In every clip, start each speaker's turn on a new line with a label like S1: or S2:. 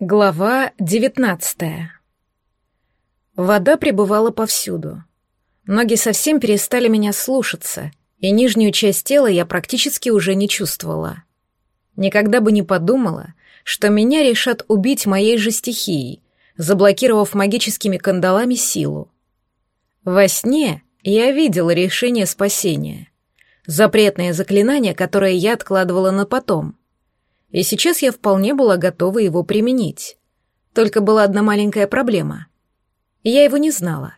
S1: Глава девятнадцатая. Вода пребывала повсюду. Ноги совсем перестали меня слушаться, и нижнюю часть тела я практически уже не чувствовала. Никогда бы не подумала, что меня решат убить моей же стихией, заблокировав магическими кандалами силу. Во сне я видела решение спасения. Запретное заклинание, которое я откладывала на потом — и сейчас я вполне была готова его применить. Только была одна маленькая проблема. Я его не знала.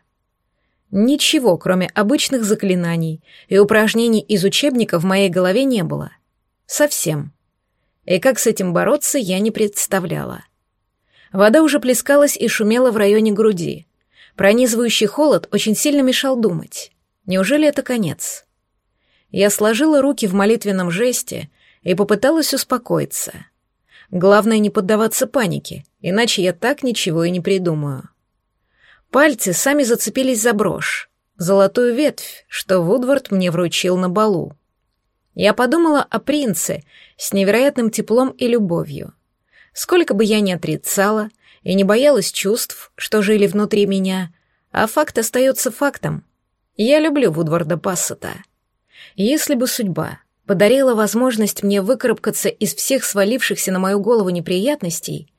S1: Ничего, кроме обычных заклинаний и упражнений из учебника в моей голове не было. Совсем. И как с этим бороться, я не представляла. Вода уже плескалась и шумела в районе груди. Пронизывающий холод очень сильно мешал думать. Неужели это конец? Я сложила руки в молитвенном жесте и попыталась успокоиться. Главное не поддаваться панике, иначе я так ничего и не придумаю. Пальцы сами зацепились за брошь, золотую ветвь, что Вудвард мне вручил на балу. Я подумала о принце с невероятным теплом и любовью. Сколько бы я ни отрицала и не боялась чувств, что жили внутри меня, а факт остается фактом. Я люблю Вудварда Пассета. Если бы судьба подарила возможность мне выкарабкаться из всех свалившихся на мою голову неприятностей,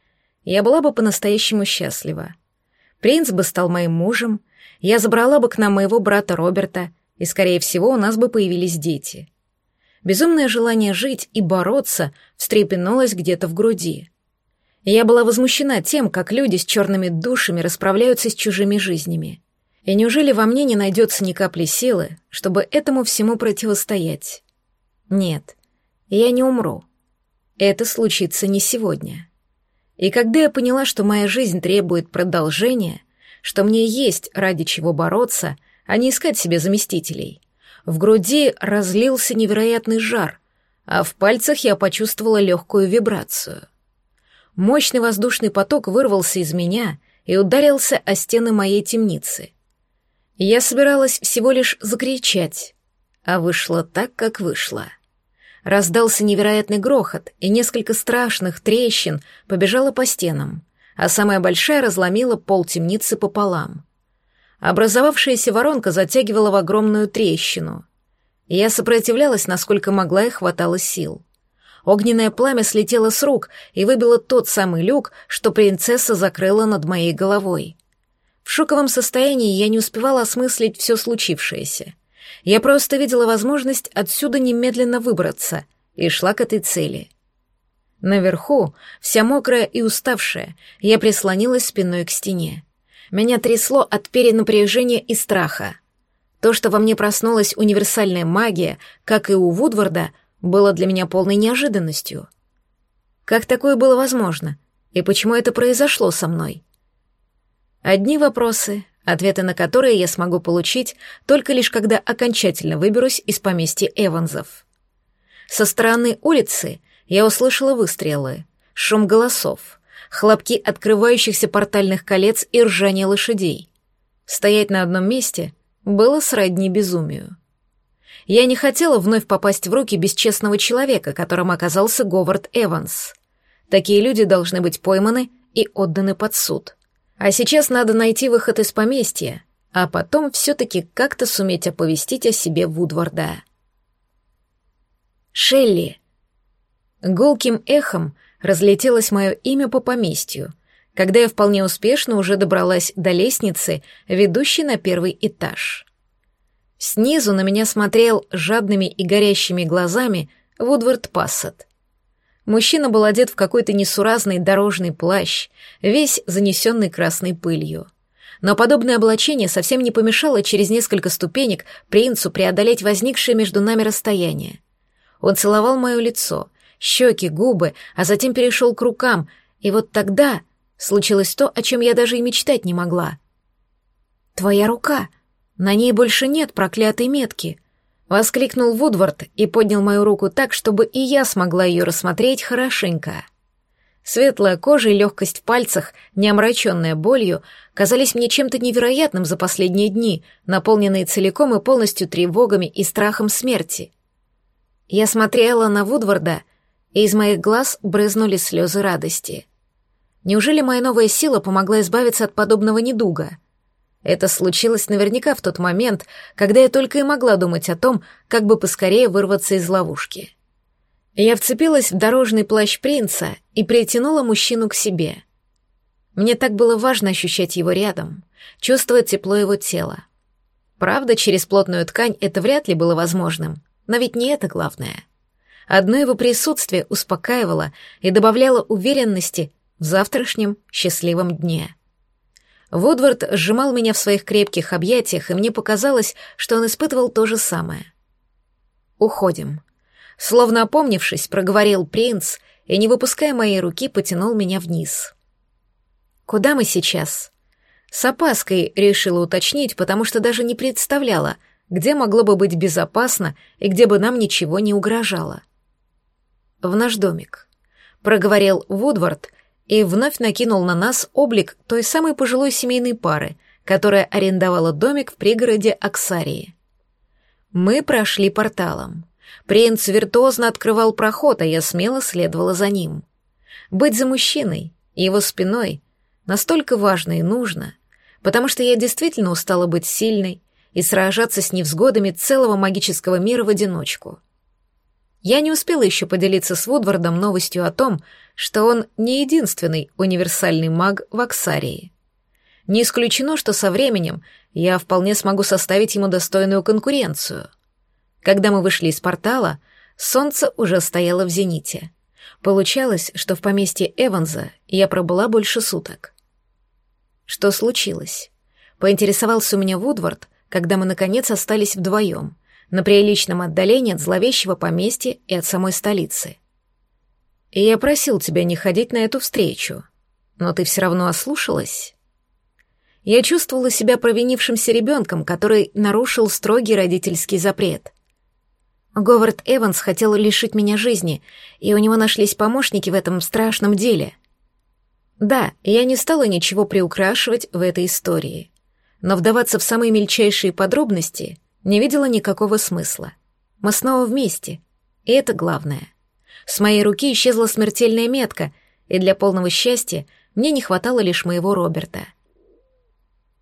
S1: я была бы по-настоящему счастлива. Принц бы стал моим мужем, я забрала бы к нам моего брата Роберта, и, скорее всего, у нас бы появились дети. Безумное желание жить и бороться встрепенулось где-то в груди. я была возмущена тем, как люди с черными душами расправляются с чужими жизнями. И неужели во мне не найдется ни капли силы, чтобы этому всему противостоять? Нет, я не умру. Это случится не сегодня. И когда я поняла, что моя жизнь требует продолжения, что мне есть ради чего бороться, а не искать себе заместителей, в груди разлился невероятный жар, а в пальцах я почувствовала легкую вибрацию. Мощный воздушный поток вырвался из меня и ударился о стены моей темницы. Я собиралась всего лишь закричать, а вышло так, как вышло. Раздался невероятный грохот, и несколько страшных трещин побежало по стенам, а самая большая разломила пол темницы пополам. Образовавшаяся воронка затягивала в огромную трещину. Я сопротивлялась, насколько могла и хватало сил. Огненное пламя слетело с рук и выбило тот самый люк, что принцесса закрыла над моей головой. В шоковом состоянии я не успевала осмыслить все случившееся. Я просто видела возможность отсюда немедленно выбраться и шла к этой цели. Наверху, вся мокрая и уставшая, я прислонилась спиной к стене. Меня трясло от перенапряжения и страха. То, что во мне проснулась универсальная магия, как и у Вудварда, было для меня полной неожиданностью. Как такое было возможно? И почему это произошло со мной? Одни вопросы, ответы на которые я смогу получить только лишь когда окончательно выберусь из поместья Эванзов. Со стороны улицы я услышала выстрелы, шум голосов, хлопки открывающихся портальных колец и ржание лошадей. Стоять на одном месте было сродни безумию. Я не хотела вновь попасть в руки бесчестного человека, которым оказался Говард Эванс. Такие люди должны быть пойманы и отданы под суд. А сейчас надо найти выход из поместья, а потом все-таки как-то суметь оповестить о себе Вудварда. Шелли. Гулким эхом разлетелось мое имя по поместью, когда я вполне успешно уже добралась до лестницы, ведущей на первый этаж. Снизу на меня смотрел жадными и горящими глазами Вудвард Пассет. Мужчина был одет в какой-то несуразный дорожный плащ, весь занесенный красной пылью. Но подобное облачение совсем не помешало через несколько ступенек принцу преодолеть возникшее между нами расстояние. Он целовал мое лицо, щеки, губы, а затем перешел к рукам, и вот тогда случилось то, о чем я даже и мечтать не могла. «Твоя рука! На ней больше нет проклятой метки!» Воскликнул Вудвард и поднял мою руку так, чтобы и я смогла ее рассмотреть хорошенько. Светлая кожа и легкость в пальцах, не омраченная болью, казались мне чем-то невероятным за последние дни, наполненные целиком и полностью тревогами и страхом смерти. Я смотрела на Вудварда, и из моих глаз брызнули слезы радости. Неужели моя новая сила помогла избавиться от подобного недуга? Это случилось наверняка в тот момент, когда я только и могла думать о том, как бы поскорее вырваться из ловушки. Я вцепилась в дорожный плащ принца и притянула мужчину к себе. Мне так было важно ощущать его рядом, чувствовать тепло его тела. Правда, через плотную ткань это вряд ли было возможным, но ведь не это главное. Одно его присутствие успокаивало и добавляло уверенности в завтрашнем счастливом дне. Вудвард сжимал меня в своих крепких объятиях, и мне показалось, что он испытывал то же самое. «Уходим», Словно опомнившись, проговорил принц и, не выпуская моей руки, потянул меня вниз. «Куда мы сейчас?» С опаской решила уточнить, потому что даже не представляла, где могло бы быть безопасно и где бы нам ничего не угрожало. «В наш домик», — проговорил Вудвард и вновь накинул на нас облик той самой пожилой семейной пары, которая арендовала домик в пригороде Аксарии. Мы прошли порталом. Принц виртуозно открывал проход, а я смело следовала за ним. Быть за мужчиной, его спиной, настолько важно и нужно, потому что я действительно устала быть сильной и сражаться с невзгодами целого магического мира в одиночку. Я не успела еще поделиться с Вудвардом новостью о том, что он не единственный универсальный маг в Аксарии. Не исключено, что со временем я вполне смогу составить ему достойную конкуренцию — когда мы вышли из портала, солнце уже стояло в зените. Получалось, что в поместье Эванза я пробыла больше суток. Что случилось? Поинтересовался у меня Вудвард, когда мы, наконец, остались вдвоем, на приличном отдалении от зловещего поместья и от самой столицы. И я просил тебя не ходить на эту встречу, но ты все равно ослушалась. Я чувствовала себя провинившимся ребенком, который нарушил строгий родительский запрет — Говард Эванс хотел лишить меня жизни, и у него нашлись помощники в этом страшном деле. Да, я не стала ничего приукрашивать в этой истории, но вдаваться в самые мельчайшие подробности не видела никакого смысла. Мы снова вместе, и это главное. С моей руки исчезла смертельная метка, и для полного счастья мне не хватало лишь моего Роберта.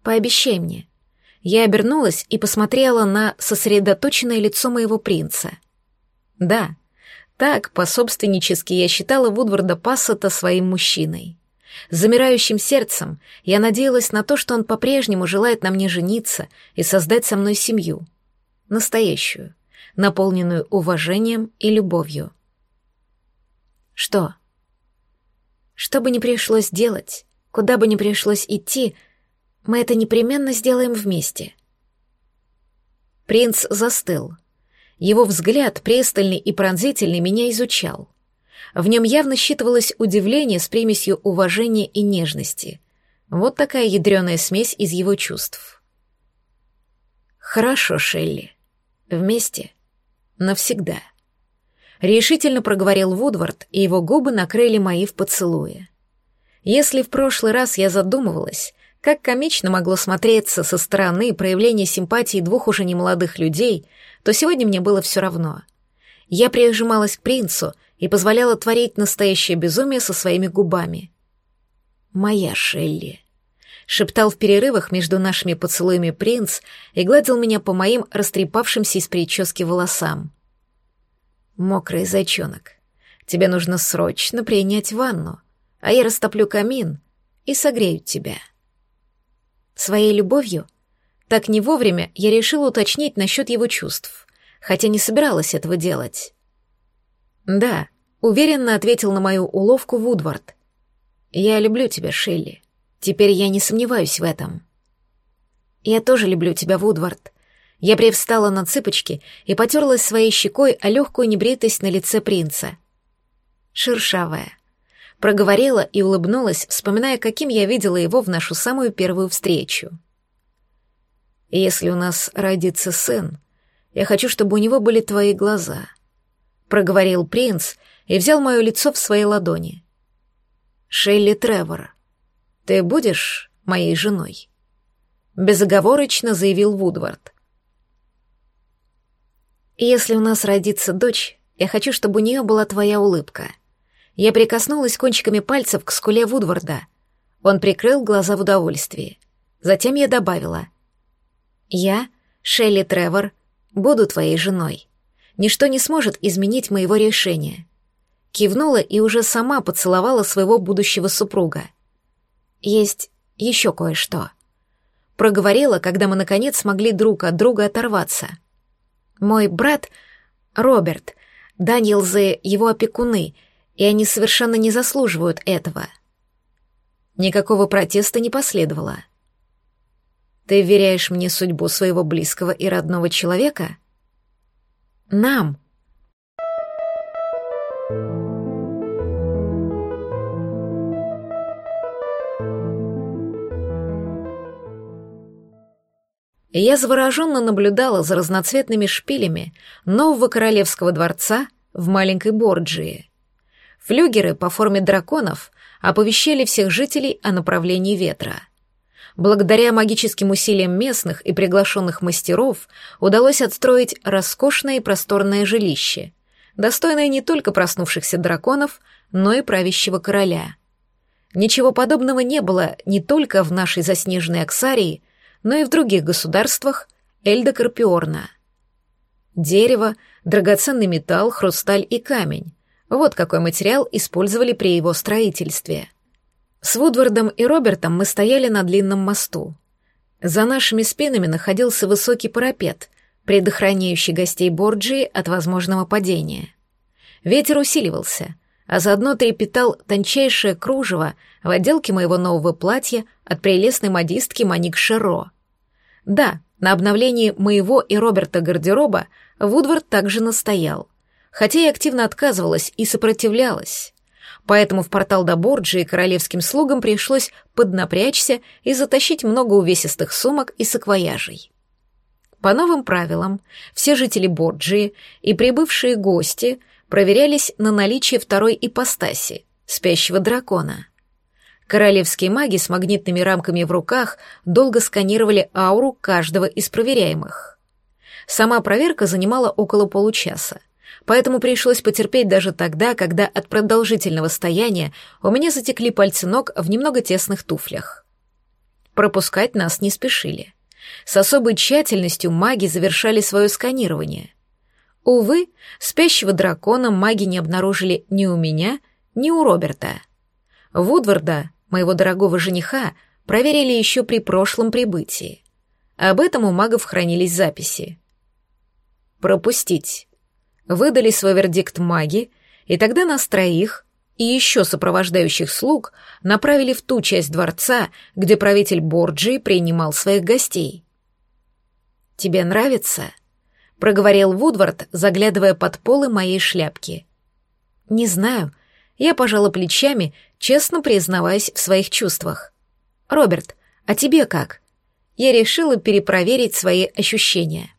S1: Пообещай мне, я обернулась и посмотрела на сосредоточенное лицо моего принца. Да, так, по-собственнически, я считала Вудварда Пассета своим мужчиной. Замирающим сердцем я надеялась на то, что он по-прежнему желает на мне жениться и создать со мной семью. Настоящую, наполненную уважением и любовью. Что? Что бы ни пришлось делать, куда бы ни пришлось идти — мы это непременно сделаем вместе. Принц застыл. Его взгляд, пристальный и пронзительный, меня изучал. В нем явно считывалось удивление с примесью уважения и нежности. Вот такая ядреная смесь из его чувств. «Хорошо, Шелли. Вместе. Навсегда». Решительно проговорил Вудвард, и его губы накрыли мои в поцелуе. Если в прошлый раз я задумывалась, как комично могло смотреться со стороны проявление симпатии двух уже немолодых людей, то сегодня мне было все равно. Я прижималась к принцу и позволяла творить настоящее безумие со своими губами. «Моя Шелли», — шептал в перерывах между нашими поцелуями принц и гладил меня по моим растрепавшимся из прически волосам. «Мокрый зайчонок, тебе нужно срочно принять ванну, а я растоплю камин и согрею тебя». Своей любовью? Так не вовремя я решила уточнить насчет его чувств, хотя не собиралась этого делать. «Да», — уверенно ответил на мою уловку Вудвард. «Я люблю тебя, Шелли. Теперь я не сомневаюсь в этом». «Я тоже люблю тебя, Вудвард». Я привстала на цыпочки и потерлась своей щекой о легкую небритость на лице принца. Шершавая, проговорила и улыбнулась, вспоминая, каким я видела его в нашу самую первую встречу. «Если у нас родится сын, я хочу, чтобы у него были твои глаза», — проговорил принц и взял мое лицо в свои ладони. «Шелли Тревор, ты будешь моей женой?» Безоговорочно заявил Вудвард. «Если у нас родится дочь, я хочу, чтобы у нее была твоя улыбка», Я прикоснулась кончиками пальцев к скуле Вудворда. Он прикрыл глаза в удовольствии. Затем я добавила. «Я, Шелли Тревор, буду твоей женой. Ничто не сможет изменить моего решения». Кивнула и уже сама поцеловала своего будущего супруга. «Есть еще кое-что». Проговорила, когда мы, наконец, смогли друг от друга оторваться. «Мой брат, Роберт, Даниэлзы — его опекуны, и они совершенно не заслуживают этого». Никакого протеста не последовало. Ты веряешь мне судьбу своего близкого и родного человека? Нам. Я завороженно наблюдала за разноцветными шпилями нового королевского дворца в маленькой Борджии. Флюгеры по форме драконов оповещали всех жителей о направлении ветра — Благодаря магическим усилиям местных и приглашенных мастеров удалось отстроить роскошное и просторное жилище, достойное не только проснувшихся драконов, но и правящего короля. Ничего подобного не было не только в нашей заснеженной Аксарии, но и в других государствах Эльда Карпиорна. Дерево, драгоценный металл, хрусталь и камень — вот какой материал использовали при его строительстве — с Вудвардом и Робертом мы стояли на длинном мосту. За нашими спинами находился высокий парапет, предохраняющий гостей Борджии от возможного падения. Ветер усиливался, а заодно трепетал тончайшее кружево в отделке моего нового платья от прелестной модистки Маник Шеро. Да, на обновлении моего и Роберта гардероба Вудвард также настоял, хотя и активно отказывалась и сопротивлялась поэтому в портал до Борджи королевским слугам пришлось поднапрячься и затащить много увесистых сумок и саквояжей. По новым правилам, все жители Борджии и прибывшие гости проверялись на наличие второй ипостаси — спящего дракона. Королевские маги с магнитными рамками в руках долго сканировали ауру каждого из проверяемых. Сама проверка занимала около получаса, поэтому пришлось потерпеть даже тогда, когда от продолжительного стояния у меня затекли пальцы ног в немного тесных туфлях. Пропускать нас не спешили. С особой тщательностью маги завершали свое сканирование. Увы, спящего дракона маги не обнаружили ни у меня, ни у Роберта. Вудварда, моего дорогого жениха, проверили еще при прошлом прибытии. Об этом у магов хранились записи. «Пропустить», выдали свой вердикт маги, и тогда нас троих и еще сопровождающих слуг направили в ту часть дворца, где правитель Борджи принимал своих гостей. «Тебе нравится?» — проговорил Вудвард, заглядывая под полы моей шляпки. «Не знаю». Я пожала плечами, честно признаваясь в своих чувствах. «Роберт, а тебе как?» Я решила перепроверить свои ощущения.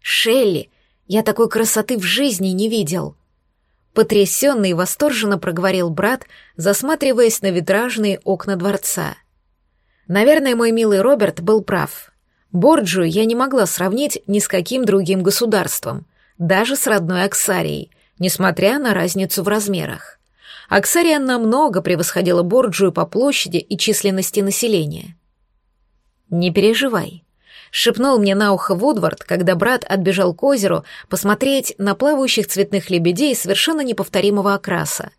S1: «Шелли, я такой красоты в жизни не видел. Потрясенный и восторженно проговорил брат, засматриваясь на витражные окна дворца. Наверное, мой милый Роберт был прав. Борджию я не могла сравнить ни с каким другим государством, даже с родной Аксарией, несмотря на разницу в размерах. Аксария намного превосходила Борджию по площади и численности населения. «Не переживай», — шепнул мне на ухо Вудвард, когда брат отбежал к озеру посмотреть на плавающих цветных лебедей совершенно неповторимого окраса.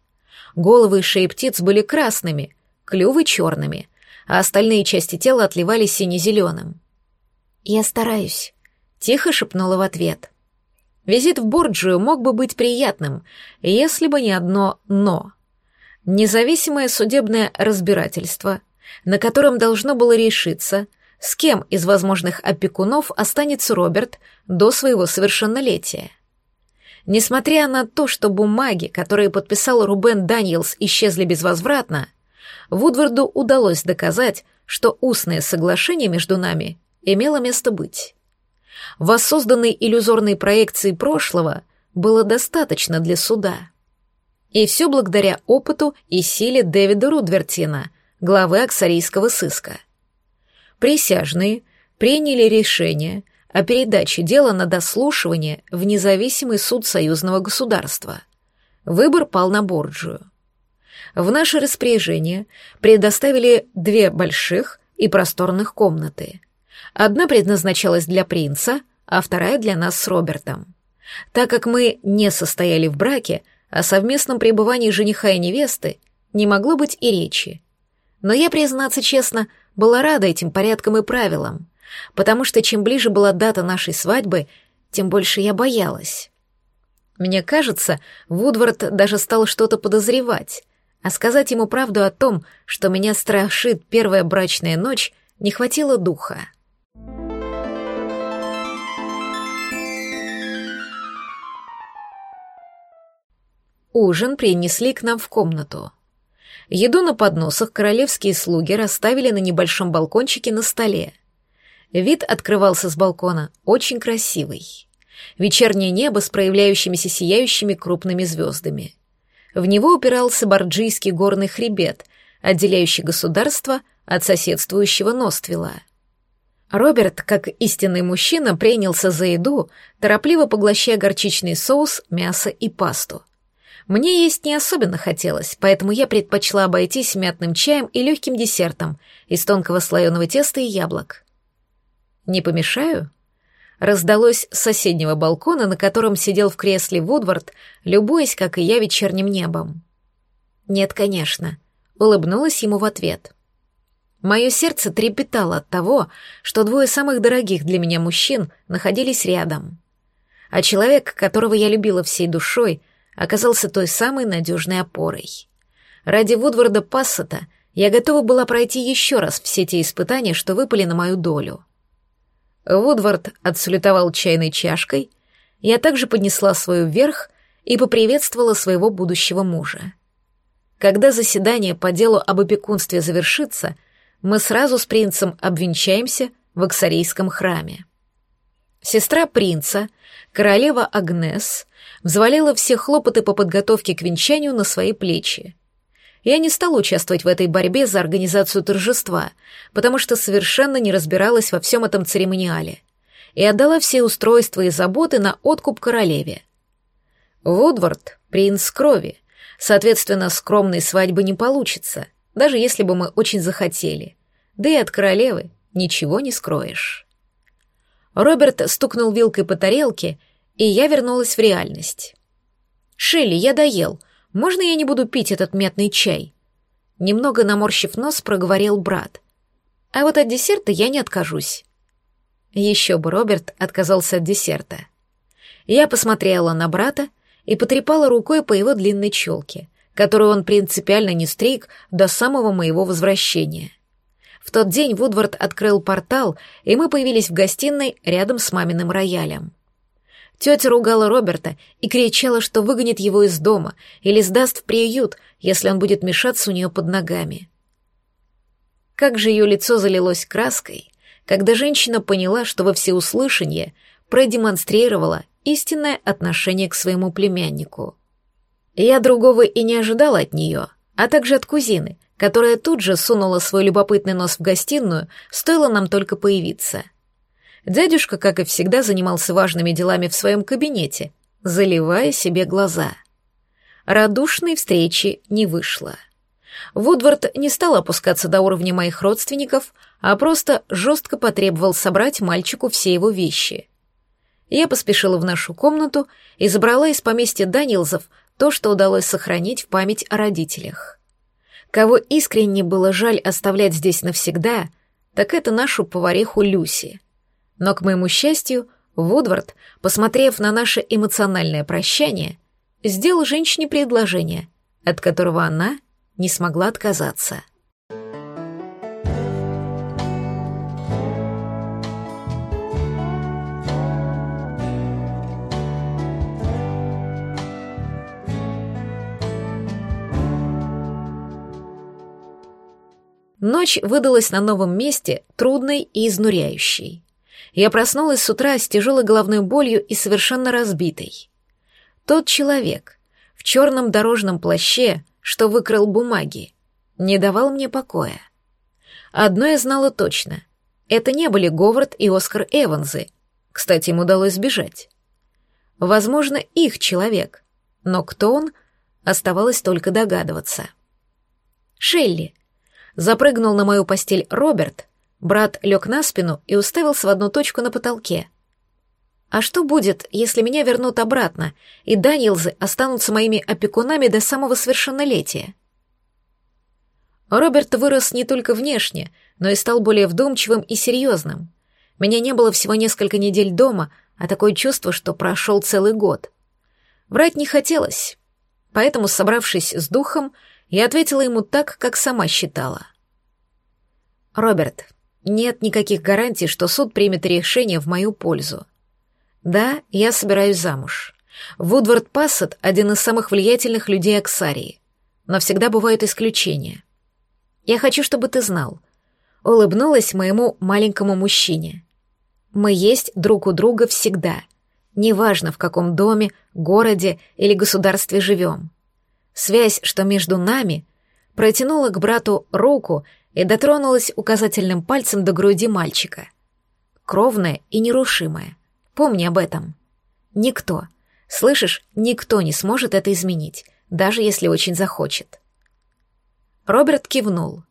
S1: Головы и шеи птиц были красными, клювы черными, а остальные части тела отливали сине-зеленым. «Я стараюсь», — тихо шепнула в ответ. Визит в Борджию мог бы быть приятным, если бы не одно «но». Независимое судебное разбирательство, на котором должно было решиться — с кем из возможных опекунов останется Роберт до своего совершеннолетия. Несмотря на то, что бумаги, которые подписал Рубен Даниэлс, исчезли безвозвратно, Вудварду удалось доказать, что устное соглашение между нами имело место быть. Воссозданной иллюзорной проекции прошлого было достаточно для суда. И все благодаря опыту и силе Дэвида Рудвертина, главы Аксарийского сыска. Присяжные приняли решение о передаче дела на дослушивание в независимый суд союзного государства. Выбор пал на Борджию. В наше распоряжение предоставили две больших и просторных комнаты. Одна предназначалась для принца, а вторая для нас с Робертом. Так как мы не состояли в браке, о совместном пребывании жениха и невесты не могло быть и речи. Но я, признаться честно, была рада этим порядкам и правилам, потому что чем ближе была дата нашей свадьбы, тем больше я боялась. Мне кажется, Вудвард даже стал что-то подозревать, а сказать ему правду о том, что меня страшит первая брачная ночь, не хватило духа. Ужин принесли к нам в комнату. Еду на подносах королевские слуги расставили на небольшом балкончике на столе. Вид открывался с балкона очень красивый. Вечернее небо с проявляющимися сияющими крупными звездами. В него упирался Борджийский горный хребет, отделяющий государство от соседствующего Ноствила. Роберт, как истинный мужчина, принялся за еду, торопливо поглощая горчичный соус, мясо и пасту. Мне есть не особенно хотелось, поэтому я предпочла обойтись мятным чаем и легким десертом из тонкого слоеного теста и яблок. «Не помешаю?» Раздалось с соседнего балкона, на котором сидел в кресле Вудвард, любуясь, как и я, вечерним небом. «Нет, конечно», — улыбнулась ему в ответ. Мое сердце трепетало от того, что двое самых дорогих для меня мужчин находились рядом. А человек, которого я любила всей душой, оказался той самой надежной опорой. Ради Вудварда Пассета я готова была пройти еще раз все те испытания, что выпали на мою долю. Вудвард отсалютовал чайной чашкой, я также поднесла свою вверх и поприветствовала своего будущего мужа. Когда заседание по делу об опекунстве завершится, мы сразу с принцем обвенчаемся в Аксарийском храме. Сестра принца, королева Агнес, взвалила все хлопоты по подготовке к венчанию на свои плечи. Я не стала участвовать в этой борьбе за организацию торжества, потому что совершенно не разбиралась во всем этом церемониале, и отдала все устройства и заботы на откуп королеве. Вудвард — принц крови, соответственно, скромной свадьбы не получится, даже если бы мы очень захотели, да и от королевы ничего не скроешь. Роберт стукнул вилкой по тарелке, и я вернулась в реальность. «Шелли, я доел. Можно я не буду пить этот мятный чай?» Немного наморщив нос, проговорил брат. «А вот от десерта я не откажусь». Еще бы Роберт отказался от десерта. Я посмотрела на брата и потрепала рукой по его длинной челке, которую он принципиально не стриг до самого моего возвращения. В тот день Вудвард открыл портал, и мы появились в гостиной рядом с маминым роялем. Тетя ругала Роберта и кричала, что выгонит его из дома или сдаст в приют, если он будет мешаться у нее под ногами. Как же ее лицо залилось краской, когда женщина поняла, что во всеуслышание продемонстрировала истинное отношение к своему племяннику. Я другого и не ожидала от нее, а также от кузины, которая тут же сунула свой любопытный нос в гостиную, стоило нам только появиться — Дядюшка, как и всегда, занимался важными делами в своем кабинете, заливая себе глаза. Радушной встречи не вышло. Вудвард не стал опускаться до уровня моих родственников, а просто жестко потребовал собрать мальчику все его вещи. Я поспешила в нашу комнату и забрала из поместья Данилзов то, что удалось сохранить в память о родителях. Кого искренне было жаль оставлять здесь навсегда, так это нашу повариху Люси — но, к моему счастью, Вудвард, посмотрев на наше эмоциональное прощание, сделал женщине предложение, от которого она не смогла отказаться. Ночь выдалась на новом месте трудной и изнуряющей. Я проснулась с утра с тяжелой головной болью и совершенно разбитой. Тот человек в черном дорожном плаще, что выкрал бумаги, не давал мне покоя. Одно я знала точно. Это не были Говард и Оскар Эвансы. Кстати, им удалось сбежать. Возможно, их человек. Но кто он, Оставалось только догадываться. «Шелли!» Запрыгнул на мою постель Роберт, брат лег на спину и уставился в одну точку на потолке. «А что будет, если меня вернут обратно, и Даниэлзы останутся моими опекунами до самого совершеннолетия?» Роберт вырос не только внешне, но и стал более вдумчивым и серьезным. Меня не было всего несколько недель дома, а такое чувство, что прошел целый год. Врать не хотелось, поэтому, собравшись с духом, я ответила ему так, как сама считала. «Роберт, нет никаких гарантий, что суд примет решение в мою пользу. Да, я собираюсь замуж. Вудвард Пассет — один из самых влиятельных людей Аксарии. Но всегда бывают исключения. Я хочу, чтобы ты знал. Улыбнулась моему маленькому мужчине. Мы есть друг у друга всегда. Неважно, в каком доме, городе или государстве живем. Связь, что между нами, протянула к брату руку и дотронулась указательным пальцем до груди мальчика. Кровная и нерушимая. Помни об этом. Никто, слышишь, никто не сможет это изменить, даже если очень захочет. Роберт кивнул.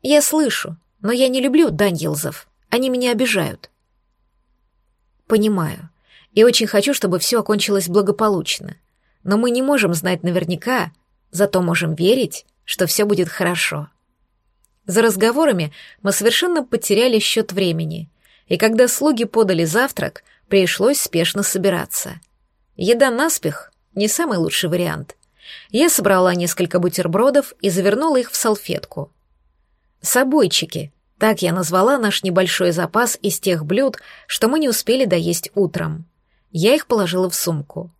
S1: «Я слышу, но я не люблю Даньелзов. Они меня обижают». «Понимаю. И очень хочу, чтобы все окончилось благополучно. Но мы не можем знать наверняка, зато можем верить, что все будет хорошо». За разговорами мы совершенно потеряли счет времени, и когда слуги подали завтрак, пришлось спешно собираться. Еда наспех — не самый лучший вариант — я собрала несколько бутербродов и завернула их в салфетку. «Собойчики», так я назвала наш небольшой запас из тех блюд, что мы не успели доесть утром. Я их положила в сумку.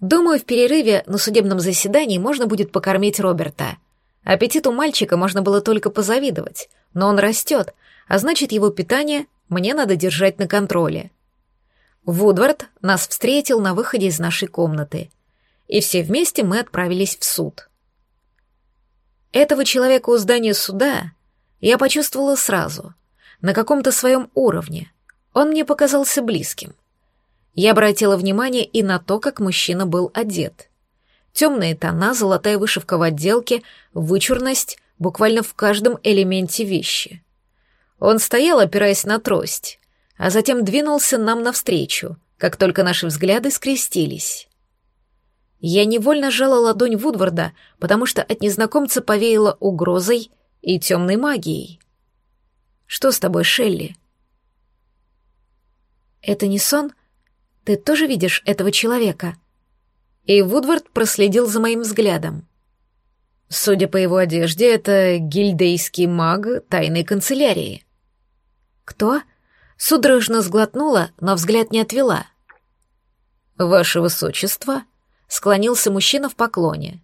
S1: Думаю, в перерыве на судебном заседании можно будет покормить Роберта. Аппетиту мальчика можно было только позавидовать, но он растет, а значит, его питание мне надо держать на контроле. Вудвард нас встретил на выходе из нашей комнаты и все вместе мы отправились в суд. Этого человека у здания суда я почувствовала сразу, на каком-то своем уровне. Он мне показался близким. Я обратила внимание и на то, как мужчина был одет. Темные тона, золотая вышивка в отделке, вычурность буквально в каждом элементе вещи. Он стоял, опираясь на трость, а затем двинулся нам навстречу, как только наши взгляды скрестились. Я невольно сжала ладонь Вудварда, потому что от незнакомца повеяло угрозой и темной магией. «Что с тобой, Шелли?» «Это не сон? Ты тоже видишь этого человека?» И Вудвард проследил за моим взглядом. Судя по его одежде, это гильдейский маг тайной канцелярии. «Кто?» Судорожно сглотнула, но взгляд не отвела. «Ваше высочество?» склонился мужчина в поклоне.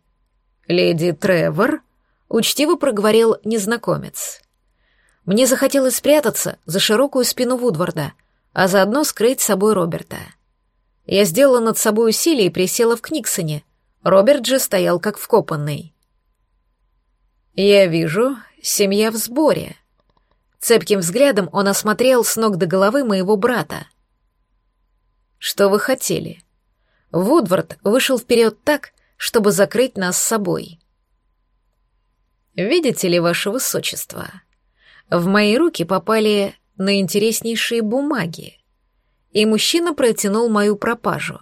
S1: «Леди Тревор?» — учтиво проговорил незнакомец. Мне захотелось спрятаться за широкую спину Вудварда, а заодно скрыть с собой Роберта. Я сделала над собой усилие и присела в Книксоне. Роберт же стоял как вкопанный. «Я вижу, семья в сборе». Цепким взглядом он осмотрел с ног до головы моего брата. «Что вы хотели?» Вудвард вышел вперед так, чтобы закрыть нас с собой. «Видите ли, ваше высочество, в мои руки попали наинтереснейшие бумаги, и мужчина протянул мою пропажу.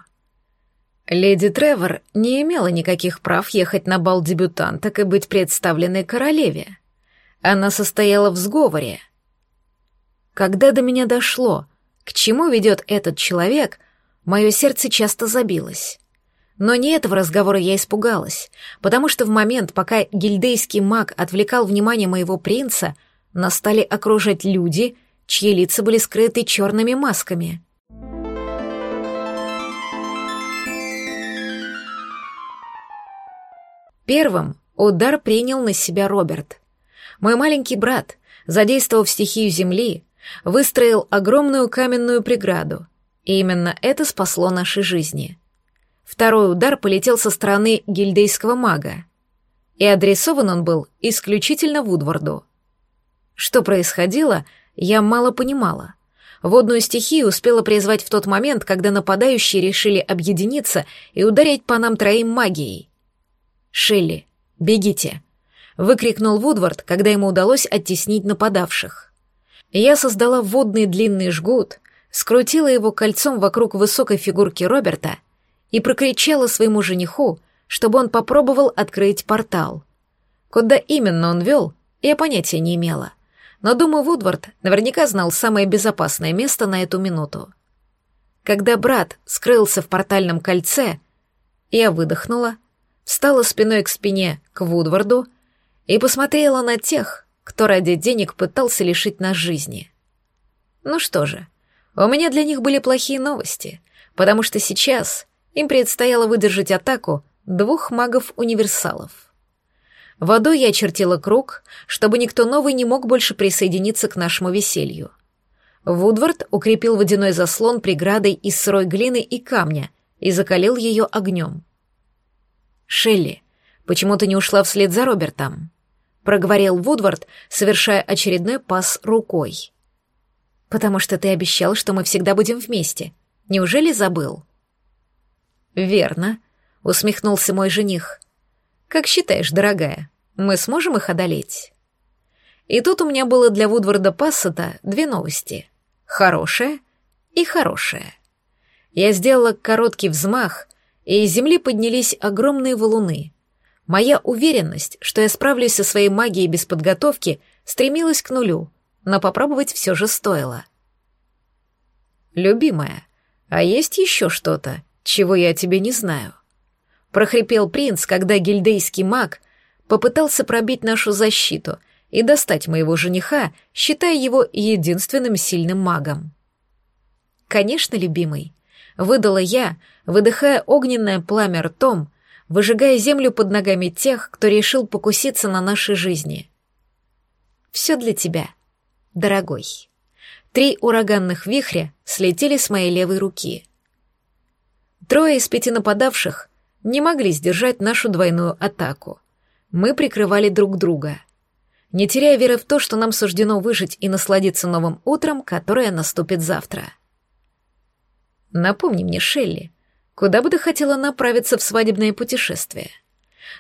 S1: Леди Тревор не имела никаких прав ехать на бал дебютанток и быть представленной королеве. Она состояла в сговоре. Когда до меня дошло, к чему ведет этот человек, Мое сердце часто забилось. Но не этого разговора я испугалась, потому что в момент, пока гильдейский маг отвлекал внимание моего принца, нас стали окружать люди, чьи лица были скрыты черными масками. Первым удар принял на себя Роберт. Мой маленький брат, задействовав стихию земли, выстроил огромную каменную преграду — и именно это спасло наши жизни. Второй удар полетел со стороны гильдейского мага. И адресован он был исключительно Вудварду. Что происходило, я мало понимала. Водную стихию успела призвать в тот момент, когда нападающие решили объединиться и ударить по нам троим магией. «Шелли, бегите!» — выкрикнул Вудвард, когда ему удалось оттеснить нападавших. Я создала водный длинный жгут, скрутила его кольцом вокруг высокой фигурки Роберта и прокричала своему жениху, чтобы он попробовал открыть портал. Куда именно он вел, я понятия не имела. Но, думаю, Вудвард наверняка знал самое безопасное место на эту минуту. Когда брат скрылся в портальном кольце, я выдохнула, встала спиной к спине к Вудварду и посмотрела на тех, кто ради денег пытался лишить нас жизни. Ну что же, у меня для них были плохие новости, потому что сейчас им предстояло выдержать атаку двух магов-универсалов. Водой я очертила круг, чтобы никто новый не мог больше присоединиться к нашему веселью. Вудвард укрепил водяной заслон преградой из сырой глины и камня и закалил ее огнем. «Шелли, почему ты не ушла вслед за Робертом?» — проговорил Вудвард, совершая очередной пас рукой. «Потому что ты обещал, что мы всегда будем вместе. Неужели забыл?» «Верно», — усмехнулся мой жених. «Как считаешь, дорогая, мы сможем их одолеть?» И тут у меня было для Вудварда Пассета две новости. Хорошая и хорошая. Я сделала короткий взмах, и из земли поднялись огромные валуны. Моя уверенность, что я справлюсь со своей магией без подготовки, стремилась к нулю, но попробовать все же стоило. «Любимая, а есть еще что-то, чего я тебе не знаю?» прохрипел принц, когда гильдейский маг попытался пробить нашу защиту и достать моего жениха, считая его единственным сильным магом. «Конечно, любимый», — выдала я, выдыхая огненное пламя ртом, выжигая землю под ногами тех, кто решил покуситься на нашей жизни. «Все для тебя, дорогой». Три ураганных вихря слетели с моей левой руки. Трое из пяти нападавших не могли сдержать нашу двойную атаку. Мы прикрывали друг друга, не теряя веры в то, что нам суждено выжить и насладиться новым утром, которое наступит завтра. Напомни мне, Шелли, куда бы ты хотела направиться в свадебное путешествие?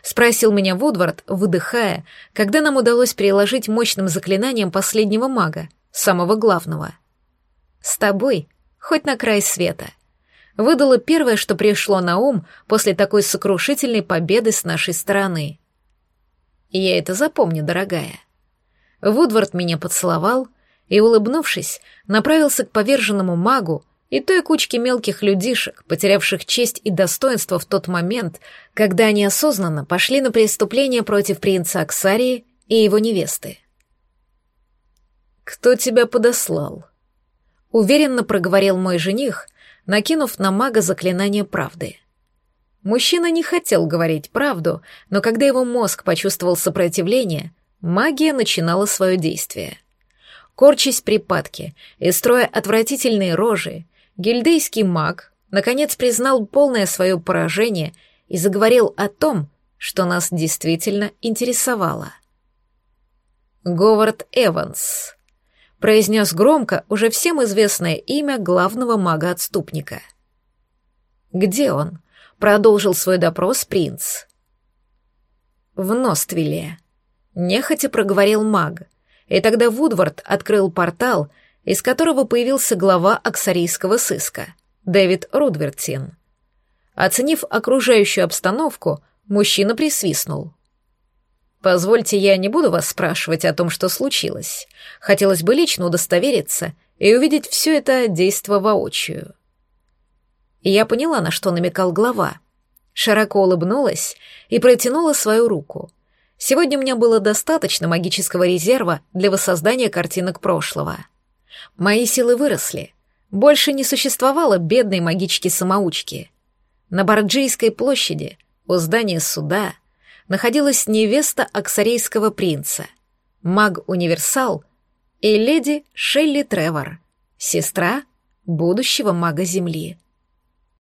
S1: Спросил меня Вудвард, выдыхая, когда нам удалось переложить мощным заклинанием последнего мага, самого главного. С тобой, хоть на край света — выдало первое, что пришло на ум после такой сокрушительной победы с нашей стороны. я это запомню, дорогая. Вудвард меня поцеловал и, улыбнувшись, направился к поверженному магу и той кучке мелких людишек, потерявших честь и достоинство в тот момент, когда они осознанно пошли на преступление против принца Аксарии и его невесты. «Кто тебя подослал?» Уверенно проговорил мой жених, накинув на мага заклинание правды. Мужчина не хотел говорить правду, но когда его мозг почувствовал сопротивление, магия начинала свое действие. Корчась припадки и строя отвратительные рожи, гильдейский маг наконец признал полное свое поражение и заговорил о том, что нас действительно интересовало. Говард Эванс произнес громко уже всем известное имя главного мага-отступника. «Где он?» — продолжил свой допрос принц. «В Ноствиле», — нехотя проговорил маг, и тогда Вудвард открыл портал, из которого появился глава аксарийского сыска, Дэвид Рудвертин. Оценив окружающую обстановку, мужчина присвистнул — Позвольте, я не буду вас спрашивать о том, что случилось. Хотелось бы лично удостовериться и увидеть все это действо воочию. И я поняла, на что намекал глава. Широко улыбнулась и протянула свою руку. Сегодня у меня было достаточно магического резерва для воссоздания картинок прошлого. Мои силы выросли. Больше не существовало бедной магички-самоучки. На Барджийской площади, у здания суда — находилась невеста аксарейского принца, маг-универсал и леди Шелли Тревор, сестра будущего мага Земли.